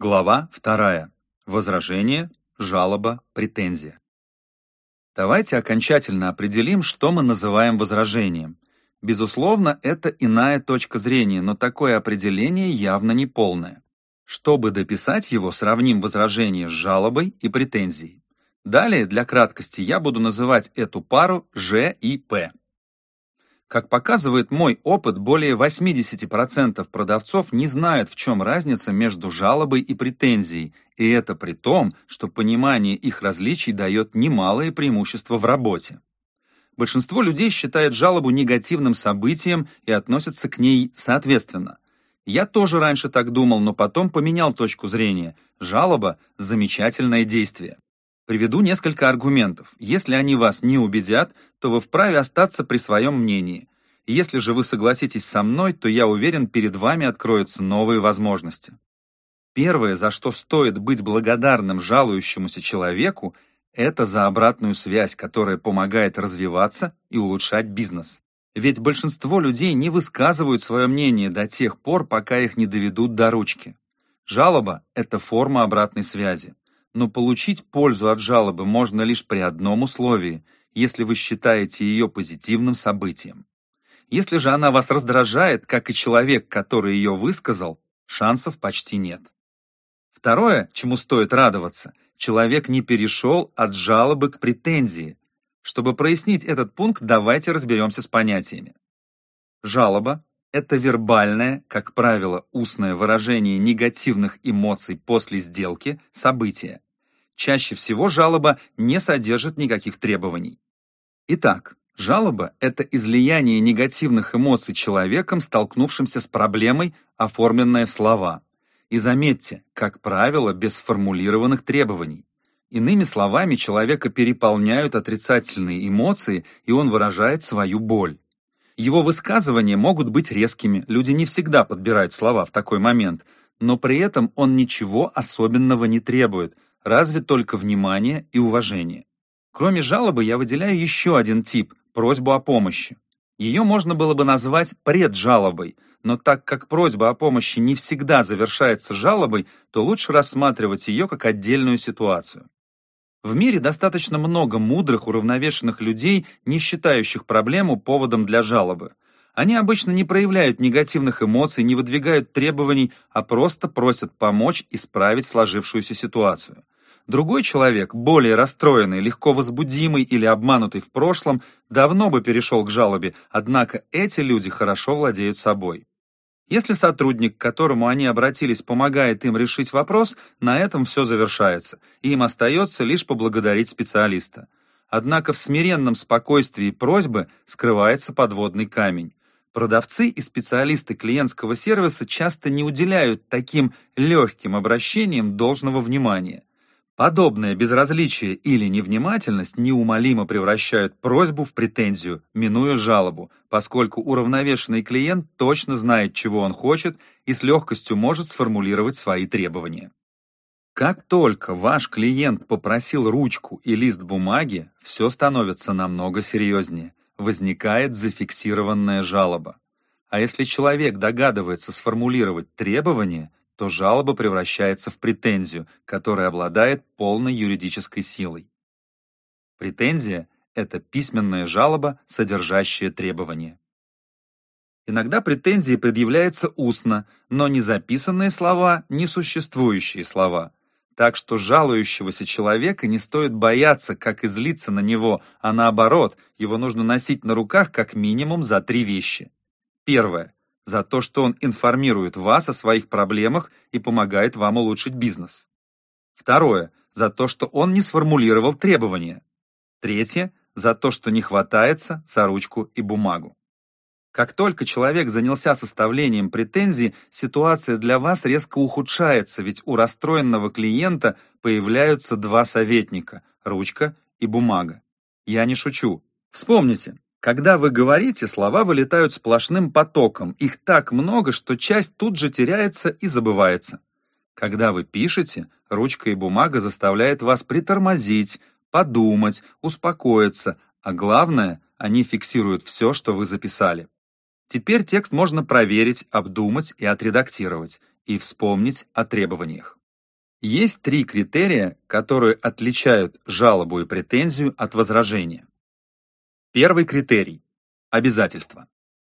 Глава 2. Возражение, жалоба, претензия. Давайте окончательно определим, что мы называем возражением. Безусловно, это иная точка зрения, но такое определение явно не полное. Чтобы дописать его, сравним возражение с жалобой и претензией. Далее, для краткости, я буду называть эту пару Ж и П. Как показывает мой опыт, более 80% продавцов не знают, в чем разница между жалобой и претензией, и это при том, что понимание их различий дает немалое преимущество в работе. Большинство людей считает жалобу негативным событием и относятся к ней соответственно. Я тоже раньше так думал, но потом поменял точку зрения. Жалоба – замечательное действие. Приведу несколько аргументов. Если они вас не убедят, то вы вправе остаться при своем мнении. Если же вы согласитесь со мной, то я уверен, перед вами откроются новые возможности. Первое, за что стоит быть благодарным жалующемуся человеку, это за обратную связь, которая помогает развиваться и улучшать бизнес. Ведь большинство людей не высказывают свое мнение до тех пор, пока их не доведут до ручки. Жалоба – это форма обратной связи но получить пользу от жалобы можно лишь при одном условии, если вы считаете ее позитивным событием. Если же она вас раздражает, как и человек, который ее высказал, шансов почти нет. Второе, чему стоит радоваться, человек не перешел от жалобы к претензии. Чтобы прояснить этот пункт, давайте разберемся с понятиями. Жалоба – это вербальное, как правило, устное выражение негативных эмоций после сделки, события. Чаще всего жалоба не содержит никаких требований. Итак, жалоба – это излияние негативных эмоций человеком, столкнувшимся с проблемой, оформленная в слова. И заметьте, как правило, без сформулированных требований. Иными словами, человека переполняют отрицательные эмоции, и он выражает свою боль. Его высказывания могут быть резкими, люди не всегда подбирают слова в такой момент, но при этом он ничего особенного не требует – разве только внимание и уважение. Кроме жалобы я выделяю еще один тип – просьбу о помощи. Ее можно было бы назвать преджалобой, но так как просьба о помощи не всегда завершается жалобой, то лучше рассматривать ее как отдельную ситуацию. В мире достаточно много мудрых, уравновешенных людей, не считающих проблему поводом для жалобы. Они обычно не проявляют негативных эмоций, не выдвигают требований, а просто просят помочь исправить сложившуюся ситуацию. Другой человек, более расстроенный, легко возбудимый или обманутый в прошлом, давно бы перешел к жалобе, однако эти люди хорошо владеют собой. Если сотрудник, к которому они обратились, помогает им решить вопрос, на этом все завершается, и им остается лишь поблагодарить специалиста. Однако в смиренном спокойствии просьбы скрывается подводный камень. Продавцы и специалисты клиентского сервиса часто не уделяют таким легким обращениям должного внимания. Подобное безразличие или невнимательность неумолимо превращают просьбу в претензию, минуя жалобу, поскольку уравновешенный клиент точно знает, чего он хочет и с легкостью может сформулировать свои требования. Как только ваш клиент попросил ручку и лист бумаги, все становится намного серьезнее. Возникает зафиксированная жалоба. А если человек догадывается сформулировать требования, то жалоба превращается в претензию, которая обладает полной юридической силой. Претензия – это письменная жалоба, содержащая требования. Иногда претензии предъявляются устно, но не записанные слова, не существующие слова. Так что жалующегося человека не стоит бояться, как излиться на него, а наоборот, его нужно носить на руках как минимум за три вещи. Первое за то, что он информирует вас о своих проблемах и помогает вам улучшить бизнес. Второе, за то, что он не сформулировал требования. Третье, за то, что не хватается за ручку и бумагу. Как только человек занялся составлением претензий, ситуация для вас резко ухудшается, ведь у расстроенного клиента появляются два советника – ручка и бумага. Я не шучу. Вспомните, когда вы говорите, слова вылетают сплошным потоком. Их так много, что часть тут же теряется и забывается. Когда вы пишете, ручка и бумага заставляют вас притормозить, подумать, успокоиться, а главное, они фиксируют все, что вы записали. Теперь текст можно проверить, обдумать и отредактировать, и вспомнить о требованиях. Есть три критерия, которые отличают жалобу и претензию от возражения. Первый критерий – обязательство.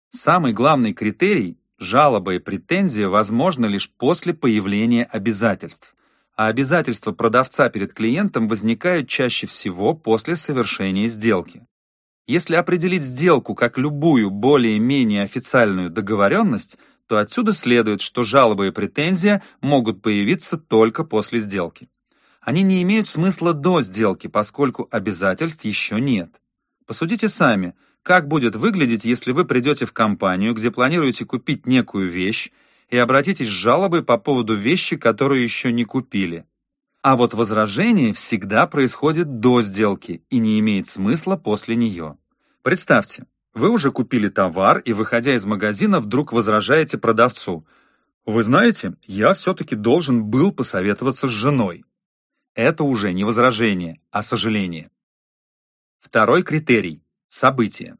Самый главный критерий – жалоба и претензия возможны лишь после появления обязательств, а обязательства продавца перед клиентом возникают чаще всего после совершения сделки. Если определить сделку как любую более-менее официальную договоренность, то отсюда следует, что жалобы и претензия могут появиться только после сделки. Они не имеют смысла до сделки, поскольку обязательств еще нет. Посудите сами, как будет выглядеть, если вы придете в компанию, где планируете купить некую вещь, и обратитесь с жалобой по поводу вещи, которую еще не купили. А вот возражение всегда происходит до сделки и не имеет смысла после нее. Представьте, вы уже купили товар и, выходя из магазина, вдруг возражаете продавцу. «Вы знаете, я все-таки должен был посоветоваться с женой». Это уже не возражение, а сожаление. Второй критерий – событие.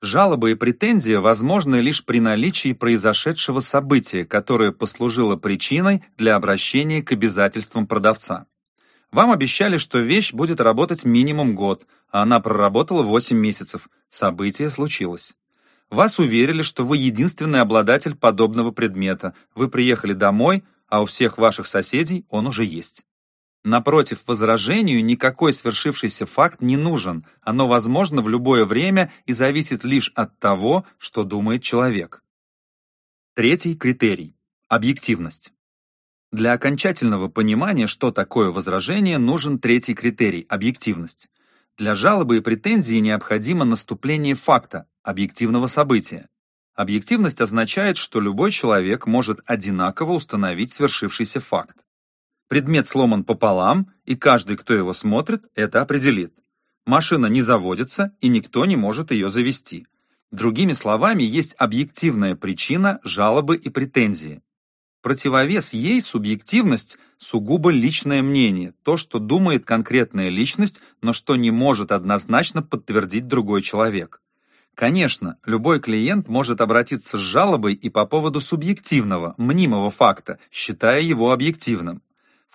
Жалоба и претензия возможны лишь при наличии произошедшего события, которое послужило причиной для обращения к обязательствам продавца. Вам обещали, что вещь будет работать минимум год, а она проработала 8 месяцев. Событие случилось. Вас уверили, что вы единственный обладатель подобного предмета. Вы приехали домой, а у всех ваших соседей он уже есть. Напротив, возражению никакой свершившийся факт не нужен, оно возможно в любое время и зависит лишь от того, что думает человек. Третий критерий – объективность. Для окончательного понимания, что такое возражение, нужен третий критерий – объективность. Для жалобы и претензии необходимо наступление факта, объективного события. Объективность означает, что любой человек может одинаково установить свершившийся факт. Предмет сломан пополам, и каждый, кто его смотрит, это определит. Машина не заводится, и никто не может ее завести. Другими словами, есть объективная причина жалобы и претензии. Противовес ей субъективность – сугубо личное мнение, то, что думает конкретная личность, но что не может однозначно подтвердить другой человек. Конечно, любой клиент может обратиться с жалобой и по поводу субъективного, мнимого факта, считая его объективным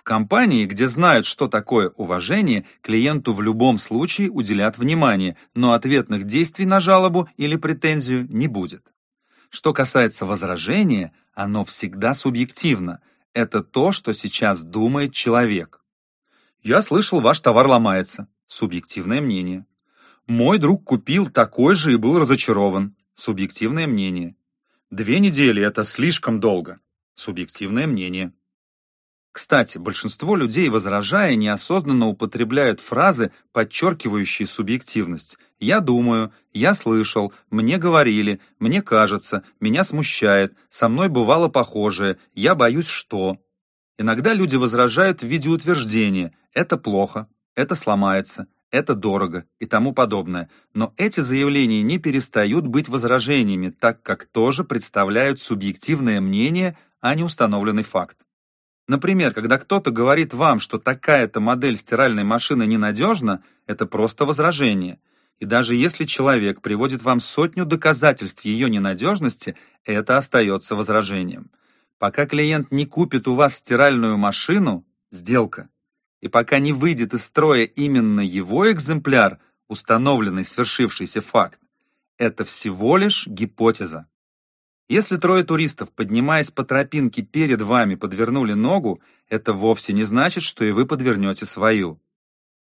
компании, где знают, что такое уважение, клиенту в любом случае уделят внимание, но ответных действий на жалобу или претензию не будет. Что касается возражения, оно всегда субъективно. Это то, что сейчас думает человек. Я слышал, ваш товар ломается. Субъективное мнение. Мой друг купил такой же и был разочарован. Субъективное мнение. Две недели – это слишком долго. Субъективное мнение. Кстати, большинство людей, возражая, неосознанно употребляют фразы, подчеркивающие субъективность. «Я думаю», «Я слышал», «Мне говорили», «Мне кажется», «Меня смущает», «Со мной бывало похожее», «Я боюсь что». Иногда люди возражают в виде утверждения «это плохо», «это сломается», «это дорого» и тому подобное. Но эти заявления не перестают быть возражениями, так как тоже представляют субъективное мнение, а не установленный факт. Например, когда кто-то говорит вам, что такая-то модель стиральной машины ненадежна, это просто возражение. И даже если человек приводит вам сотню доказательств ее ненадежности, это остается возражением. Пока клиент не купит у вас стиральную машину – сделка. И пока не выйдет из строя именно его экземпляр, установленный свершившийся факт, это всего лишь гипотеза. Если трое туристов, поднимаясь по тропинке перед вами, подвернули ногу, это вовсе не значит, что и вы подвернете свою.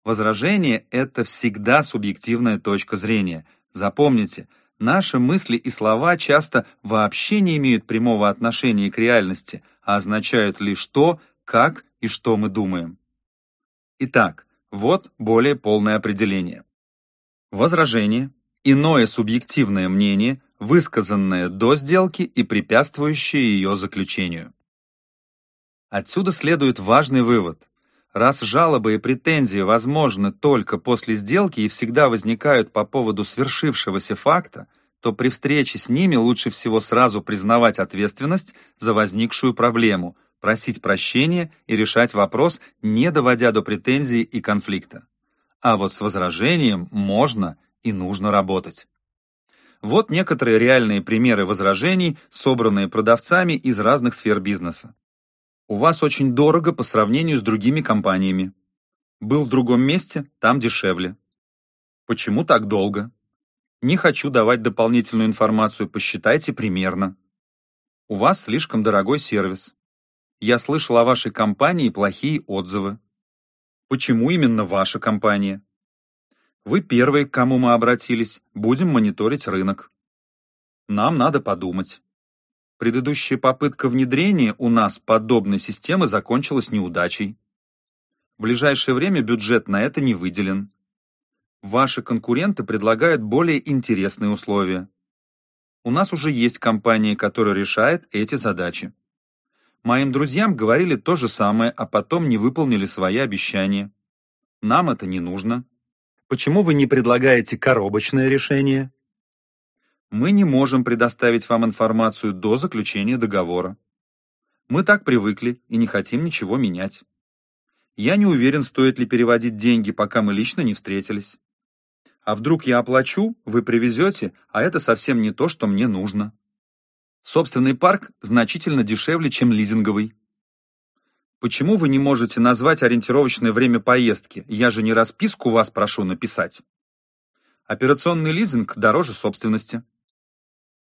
Возражение – это всегда субъективная точка зрения. Запомните, наши мысли и слова часто вообще не имеют прямого отношения к реальности, а означают лишь то, как и что мы думаем. Итак, вот более полное определение. Возражение – иное субъективное мнение – высказанное до сделки и препятствующее ее заключению. Отсюда следует важный вывод. Раз жалобы и претензии возможны только после сделки и всегда возникают по поводу свершившегося факта, то при встрече с ними лучше всего сразу признавать ответственность за возникшую проблему, просить прощения и решать вопрос, не доводя до претензий и конфликта. А вот с возражением можно и нужно работать. Вот некоторые реальные примеры возражений, собранные продавцами из разных сфер бизнеса. У вас очень дорого по сравнению с другими компаниями. Был в другом месте, там дешевле. Почему так долго? Не хочу давать дополнительную информацию, посчитайте примерно. У вас слишком дорогой сервис. Я слышал о вашей компании плохие отзывы. Почему именно ваша компания? Вы первые, к кому мы обратились, будем мониторить рынок. Нам надо подумать. Предыдущая попытка внедрения у нас подобной системы закончилась неудачей. В ближайшее время бюджет на это не выделен. Ваши конкуренты предлагают более интересные условия. У нас уже есть компания, которая решает эти задачи. Моим друзьям говорили то же самое, а потом не выполнили свои обещания. Нам это не нужно. Почему вы не предлагаете коробочное решение? Мы не можем предоставить вам информацию до заключения договора. Мы так привыкли и не хотим ничего менять. Я не уверен, стоит ли переводить деньги, пока мы лично не встретились. А вдруг я оплачу, вы привезете, а это совсем не то, что мне нужно. Собственный парк значительно дешевле, чем лизинговый. Почему вы не можете назвать ориентировочное время поездки? Я же не расписку вас прошу написать. Операционный лизинг дороже собственности.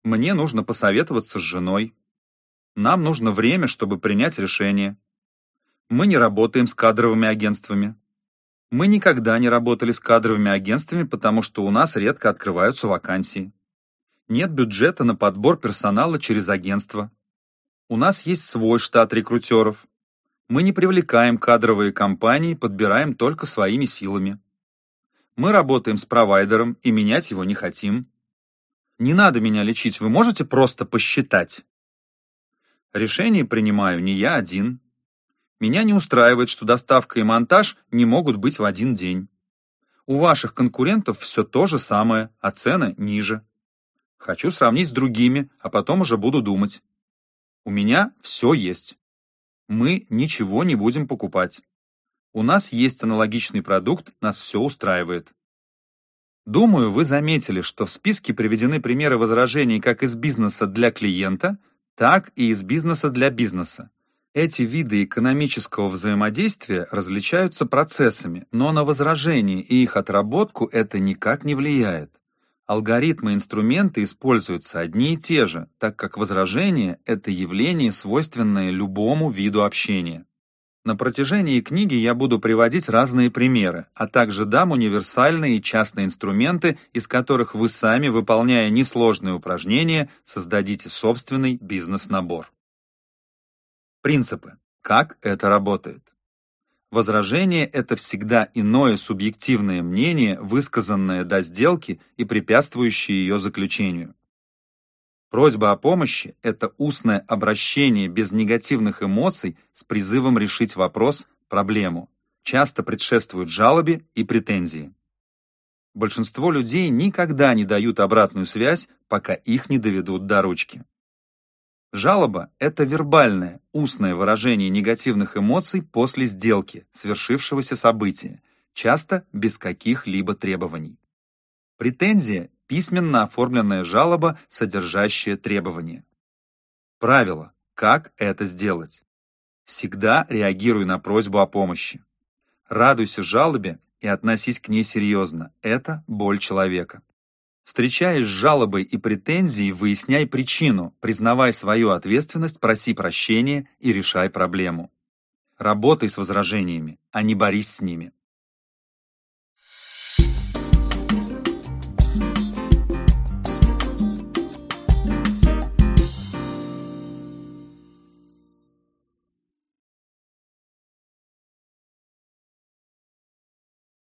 Мне нужно посоветоваться с женой. Нам нужно время, чтобы принять решение. Мы не работаем с кадровыми агентствами. Мы никогда не работали с кадровыми агентствами, потому что у нас редко открываются вакансии. Нет бюджета на подбор персонала через агентство. У нас есть свой штат рекрутеров. Мы не привлекаем кадровые компании, подбираем только своими силами. Мы работаем с провайдером и менять его не хотим. Не надо меня лечить, вы можете просто посчитать. Решение принимаю не я один. Меня не устраивает, что доставка и монтаж не могут быть в один день. У ваших конкурентов все то же самое, а цены ниже. Хочу сравнить с другими, а потом уже буду думать. У меня все есть мы ничего не будем покупать. У нас есть аналогичный продукт, нас все устраивает. Думаю, вы заметили, что в списке приведены примеры возражений как из бизнеса для клиента, так и из бизнеса для бизнеса. Эти виды экономического взаимодействия различаются процессами, но на возражения и их отработку это никак не влияет. Алгоритмы и инструменты используются одни и те же, так как возражение – это явление, свойственное любому виду общения. На протяжении книги я буду приводить разные примеры, а также дам универсальные и частные инструменты, из которых вы сами, выполняя несложные упражнения, создадите собственный бизнес-набор. Принципы. Как это работает? Возражение – это всегда иное субъективное мнение, высказанное до сделки и препятствующее ее заключению. Просьба о помощи – это устное обращение без негативных эмоций с призывом решить вопрос, проблему. Часто предшествуют жалобе и претензии. Большинство людей никогда не дают обратную связь, пока их не доведут до ручки. Жалоба – это вербальное, устное выражение негативных эмоций после сделки, свершившегося события, часто без каких-либо требований. Претензия – письменно оформленная жалоба, содержащая требования. Правило. Как это сделать? Всегда реагируй на просьбу о помощи. Радуйся жалобе и относись к ней серьезно. Это боль человека. Встречаясь с жалобой и претензией, выясняй причину, признавай свою ответственность, проси прощения и решай проблему. Работай с возражениями, а не борись с ними.